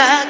kila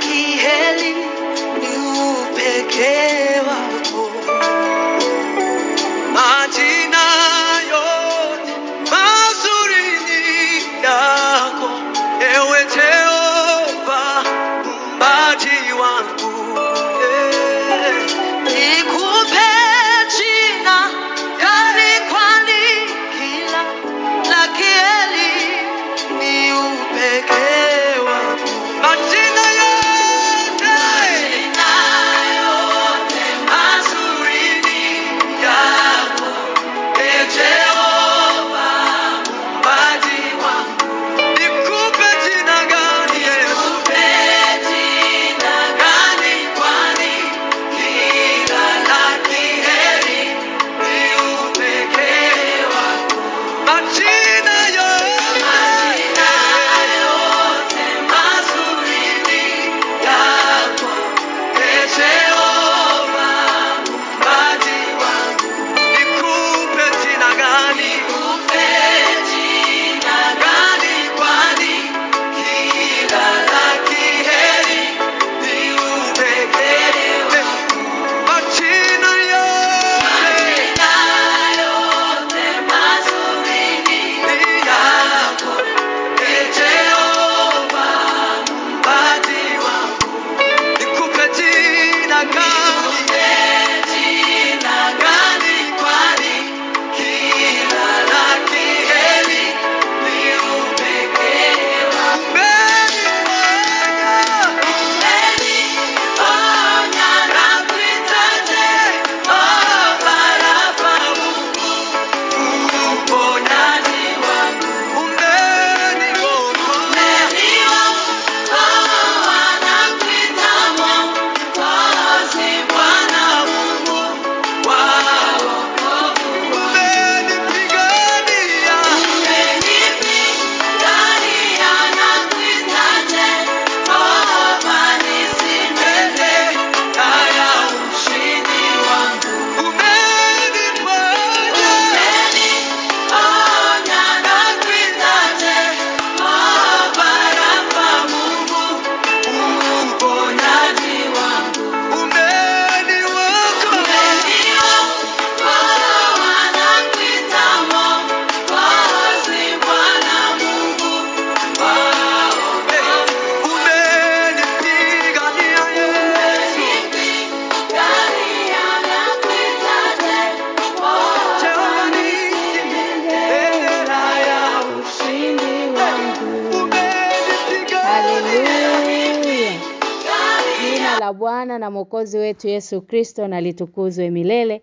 Bwana na Mwokozi wetu Yesu Kristo na litukuzwe milele.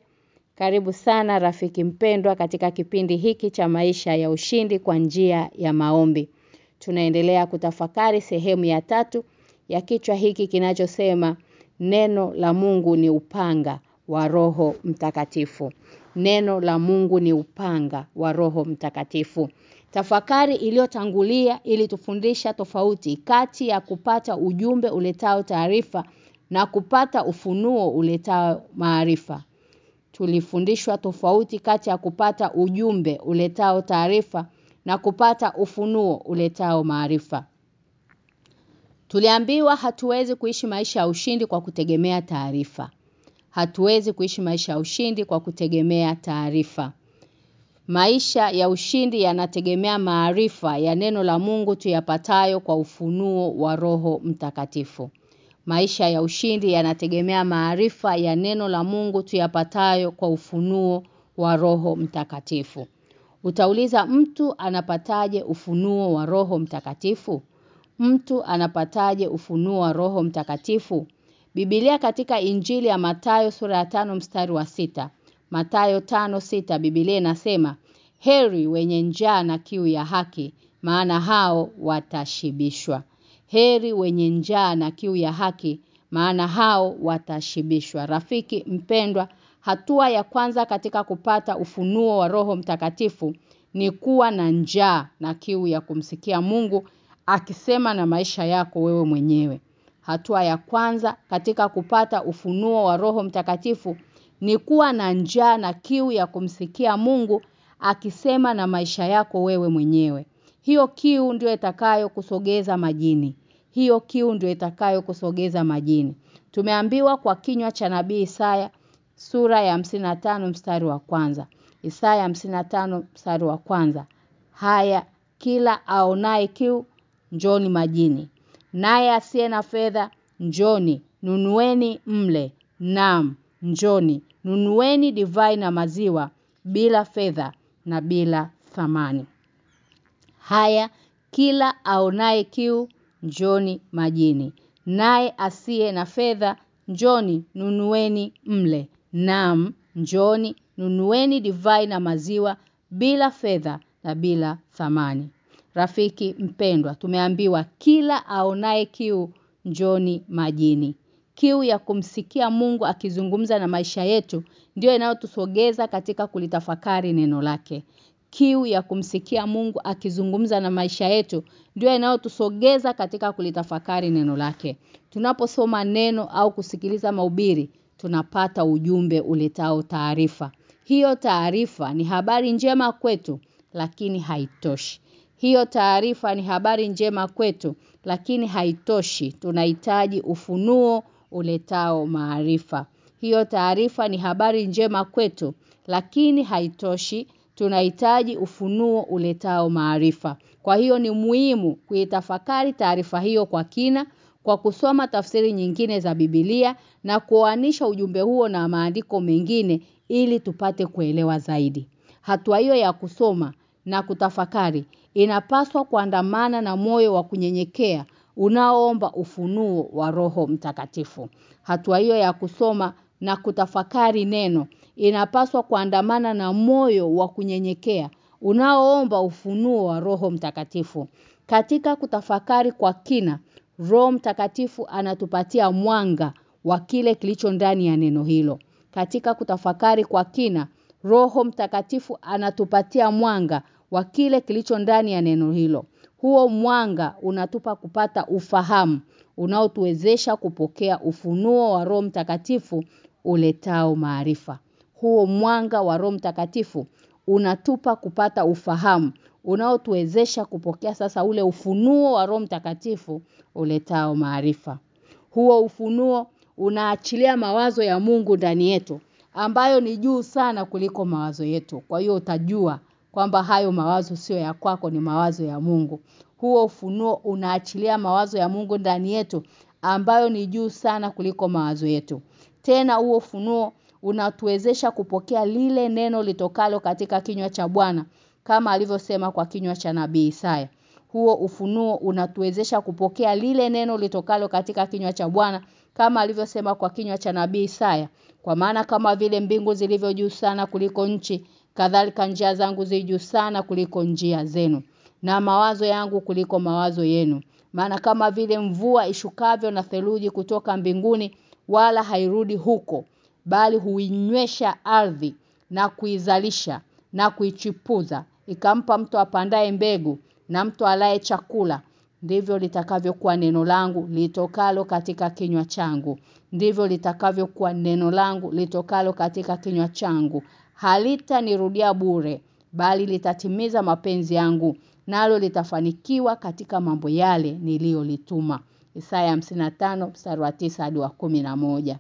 Karibu sana rafiki mpendwa katika kipindi hiki cha maisha ya ushindi kwa njia ya maombi. Tunaendelea kutafakari sehemu ya tatu ya kichwa hiki kinachosema neno la Mungu ni upanga wa Roho Mtakatifu. Neno la Mungu ni upanga wa Roho Mtakatifu. Tafakari iliyotangulia ili tufundisha tofauti kati ya kupata ujumbe uletao taarifa na kupata ufunuo uletao maarifa. Tulifundishwa tofauti kati ya kupata ujumbe uletao taarifa na kupata ufunuo uletao maarifa. Tuliambiwa hatuwezi kuishi maisha ya ushindi kwa kutegemea taarifa. Hatuwezi kuishi maisha ya ushindi kwa kutegemea taarifa. Maisha ya ushindi yanategemea maarifa ya neno la Mungu tuyapatayo kwa ufunuo wa Roho Mtakatifu. Maisha ya ushindi yanategemea maarifa ya neno la Mungu tuyapatayo kwa ufunuo wa Roho Mtakatifu. Utauliza mtu anapataje ufunuo wa Roho Mtakatifu? Mtu anapataje ufunuo wa Roho Mtakatifu? Biblia katika Injili ya Matayo sura ya 5 mstari wa sita Mathayo 5:6 Biblia inasema, "Heri wenye njaa na kiu ya haki, maana hao watashibishwa." Heri wenye njaa na kiu ya haki, maana hao watashibishwa. Rafiki mpendwa, hatua ya kwanza katika kupata ufunuo wa Roho Mtakatifu ni kuwa na njaa na kiu ya kumsikia Mungu akisema na maisha yako wewe mwenyewe. Hatua ya kwanza katika kupata ufunuo wa Roho Mtakatifu ni kuwa na njaa na kiu ya kumsikia Mungu akisema na maisha yako wewe mwenyewe. Hiyo kiu ndio itakayo kusogeza majini. Hiyo kiu ndio itakayo kusogeza majini. Tumeambiwa kwa kinywa cha nabii Isaya sura ya 55 mstari wa kwanza. Isaya 55 mstari wa kwanza. Haya kila aonaye kiu njoni majini. Naye asiye na fedha njoni nunueni mle. Naam njoni nunueni divai na maziwa bila fedha na bila thamani. Haya kila aonaye kiu njoni majini. Naye asiye na fedha njoni nunueni mle. nam njoni nunueni divai na maziwa bila fedha na bila thamani. Rafiki mpendwa, tumeambiwa kila aonaye kiu njoni majini. Kiu ya kumsikia Mungu akizungumza na maisha yetu ndio inayotusogeza katika kulitafakari neno lake. Kiu ya kumsikia Mungu akizungumza na maisha yetu ndio inayotusogeza katika kulitafakari neno lake. Tunaposoma neno au kusikiliza mahubiri, tunapata ujumbe uletao taarifa. Hiyo taarifa ni habari njema kwetu lakini haitoshi. Hiyo taarifa ni habari njema kwetu lakini haitoshi. Tunahitaji ufunuo uletao maarifa. Hiyo taarifa ni habari njema kwetu lakini haitoshi. Tunahitaji ufunuo uletao maarifa. Kwa hiyo ni muhimu kuitafakari taarifa hiyo kwa kina kwa kusoma tafsiri nyingine za Biblia na kuoanisha ujumbe huo na maandiko mengine ili tupate kuelewa zaidi. Hatua hiyo ya kusoma na kutafakari inapaswa kuandamana na moyo wa kunyenyekea unaoomba ufunuo wa Roho Mtakatifu. Hatua hiyo ya kusoma na kutafakari neno inapaswa kuandamana na moyo wa kunyenyekea unaoomba ufunuo wa Roho Mtakatifu. Katika kutafakari kwa kina, Roho Mtakatifu anatupatia mwanga wa kile kilicho ndani ya neno hilo. Katika kutafakari kwa kina, Roho Mtakatifu anatupatia mwanga wa kile kilicho ndani ya neno hilo. Huo mwanga unatupa kupata ufahamu unaotuwezesha kupokea ufunuo wa Roho Mtakatifu uletao maarifa. Huo mwanga wa Roho Mtakatifu unatupa kupata ufahamu unaotuwezesha kupokea sasa ule ufunuo wa Roho Mtakatifu uletao maarifa. Huo ufunuo unaachilia mawazo ya Mungu ndani yetu ambayo ni juu sana kuliko mawazo yetu. Kwa hiyo utajua kwamba hayo mawazo sio ya kwako ni mawazo ya Mungu. Huo ufunuo unaachilia mawazo ya Mungu ndani yetu ambayo ni juu sana kuliko mawazo yetu. Tena huo ufunuo unatuwezesha kupokea lile neno litokalo katika kinywa cha Bwana kama alivyosema kwa kinywa cha nabii Isaya. Huo ufunuo unatuwezesha kupokea lile neno litokalo katika kinywa cha Bwana kama alivyosema kwa kinywa cha nabii Isaya. Kwa maana kama vile mbingu zilivyo juu sana kuliko nchi, kadhalika njia zangu zi juu sana kuliko njia zenu na mawazo yangu kuliko mawazo yenu. Maana kama vile mvua ishukavyo na theluji kutoka mbinguni wala hairudi huko bali huinywesha ardhi na kuizalisha na kuichipuza. Ikampa mtu apandaye mbegu na mtu alaye chakula. Ndivyo litakavyokuwa neno langu litokalo katika kinywa changu. Ndivyo litakavyokuwa neno langu litokalo katika kinywa changu. Halitanirudia bure bali litatimiza mapenzi yangu nalo litafanikiwa katika mambo yale niliyolituma. Isaya 55 mstari wa 9 hadi wa 11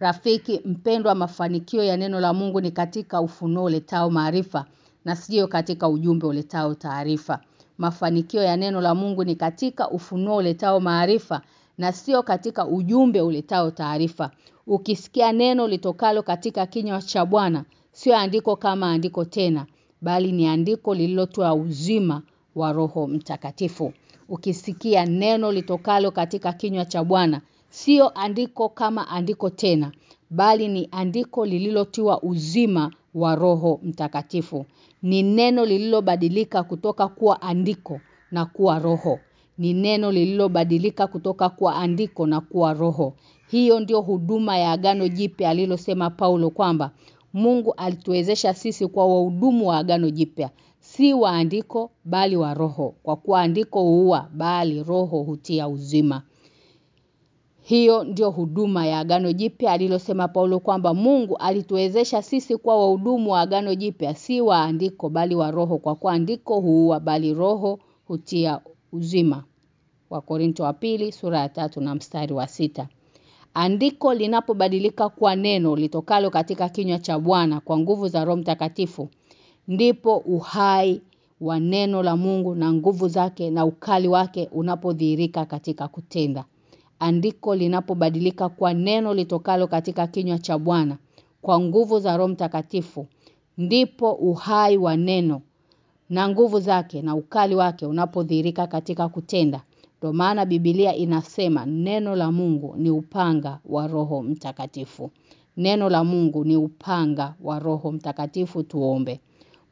Rafiki mpendwa mafanikio ya neno la Mungu ni katika ufunuo uletao maarifa na sio katika ujumbe uletao taarifa. Mafanikio ya neno la Mungu ni katika ufunuo uletao maarifa na sio katika ujumbe uletao taarifa. Ukisikia neno litokalo katika kinywa cha Bwana, sio andiko kama andiko tena, bali ni andiko lililotoa uzima wa Roho Mtakatifu. Ukisikia neno litokalo katika kinywa cha Bwana, sio andiko kama andiko tena, bali ni andiko lililotiwa uzima wa Roho Mtakatifu. Ni neno lililobadilika kutoka kuwa andiko na kuwa roho. Ni neno lililobadilika kutoka kuwa andiko na kuwa roho. Hiyo ndio huduma ya agano jipya alilosema Paulo kwamba Mungu alituwezesha sisi kwa wahudumu wa agano jipya. si wa andiko bali wa roho kwa kuwa andiko huua bali roho hutia uzima hiyo ndio huduma ya agano jipya alilosema Paulo kwamba Mungu alituwezesha sisi kuwa wahudumu wa agano jipya si wa andiko bali wa roho kwa kuwa andiko huua bali roho hutia uzima. Wa Korinto wa pili sura ya tatu na mstari wa sita. Andiko linapobadilika kwa neno litokalo katika kinywa cha Bwana kwa nguvu za Roho Mtakatifu ndipo uhai wa neno la Mungu na nguvu zake na ukali wake unapodhihirika katika kutenda andiko linapobadilika kwa neno litokalo katika kinywa cha Bwana kwa nguvu za Roho Mtakatifu ndipo uhai wa neno na nguvu zake na ukali wake unapodhihirika katika kutenda. Ndio maana Biblia inasema neno la Mungu ni upanga wa Roho Mtakatifu. Neno la Mungu ni upanga wa Roho Mtakatifu tuombe.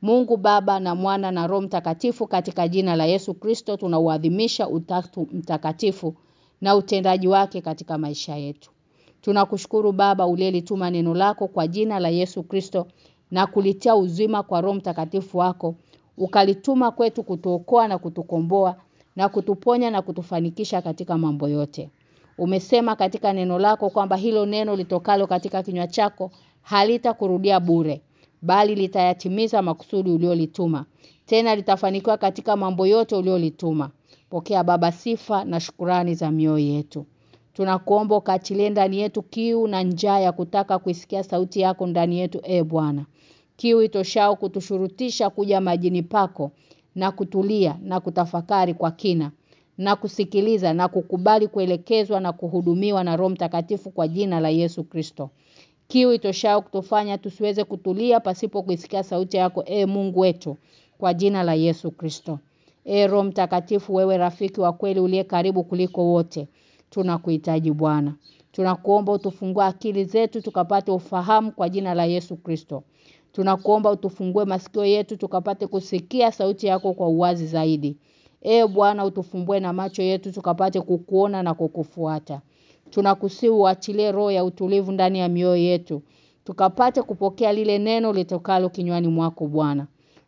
Mungu Baba na Mwana na Roho Mtakatifu katika jina la Yesu Kristo tunauadhimisha utatu mtakatifu na utendaji wake katika maisha yetu. Tunakushukuru Baba uliyelituma neno lako kwa jina la Yesu Kristo na kulitia uzima kwa Roho Mtakatifu wako. Ukalituma kwetu kutuokoa na kutukomboa na kutuponya na kutufanikisha katika mambo yote. Umesema katika neno lako kwamba hilo neno litokalo katika kinywa chako halita kurudia bure bali litayatimiza makusudi uliolituma. Tena litafanikiwa katika mambo yote uliolituma. Pokea baba sifa na shukurani za mioyo yetu. Tunakuomba ukaachilie ndani yetu kiu na njaa ya kutaka kuisikia sauti yako ndani yetu e Bwana. Kiu itoshao kutushurutisha kuja majini pako na kutulia na kutafakari kwa kina na kusikiliza na kukubali kuelekezwa na kuhudumiwa na Roho Mtakatifu kwa jina la Yesu Kristo. Kiu itoshao kutufanya tusiweze kutulia pasipo kuisikia sauti yako e Mungu wetu kwa jina la Yesu Kristo. E Roho Mtakatifu wewe rafiki wa kweli uliye karibu kuliko wote. Tunakuhitaji Bwana. Tunakuomba utufungue akili zetu tukapate ufahamu kwa jina la Yesu Kristo. Tunakuomba utufungue masikio yetu tukapate kusikia sauti yako kwa uwazi zaidi. E Bwana utufumbue na macho yetu tukapate kukuona na kukufuata. Tunakusihi uachilie roho ya utulivu ndani ya mioyo yetu. Tukapate kupokea lile neno litokalo kinywani mwako Bwana.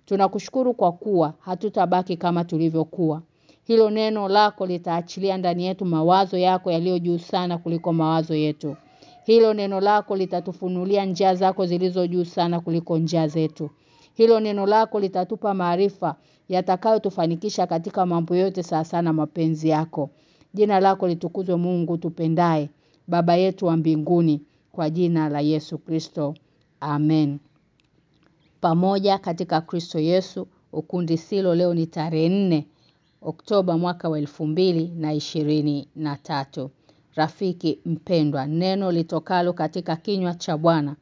Tunakushukuru kwa kuwa hatutabaki kama tulivyokuwa. Hilo neno lako litaachilia ndani yetu mawazo yako yaliyo juu sana kuliko mawazo yetu. Hilo neno lako litatufunulia njia zako zilizo juu sana kuliko njia zetu. Hilo neno lako litatupa maarifa yatakayotufanikisha katika mambo yote sawa sana mapenzi yako. Jina lako litukuzwe Mungu tupendaye, Baba yetu wa mbinguni, kwa jina la Yesu Kristo. Amen. Pamoja katika Kristo Yesu, ukundi silo leo ni tarehe 4 Oktoba mwaka wa na na tatu. Rafiki mpendwa, neno litokalo katika kinywa cha Bwana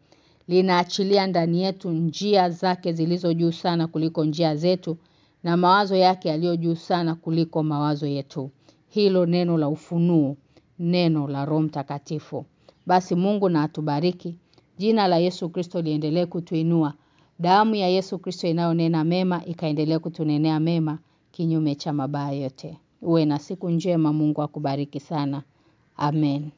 linaachilia ndani yetu njia zake zilizo juu sana kuliko njia zetu na mawazo yake yaliyo juu sana kuliko mawazo yetu. Hilo neno la ufunuo, neno la Roho Mtakatifu. Basi Mungu na atubariki. Jina la Yesu Kristo liendelee kutuinua. Damu ya Yesu Kristo inayonena mema ikaendelea kutunenea mema kinyume cha mabaya yote. Uwe na siku njema Mungu akubariki sana. Amen.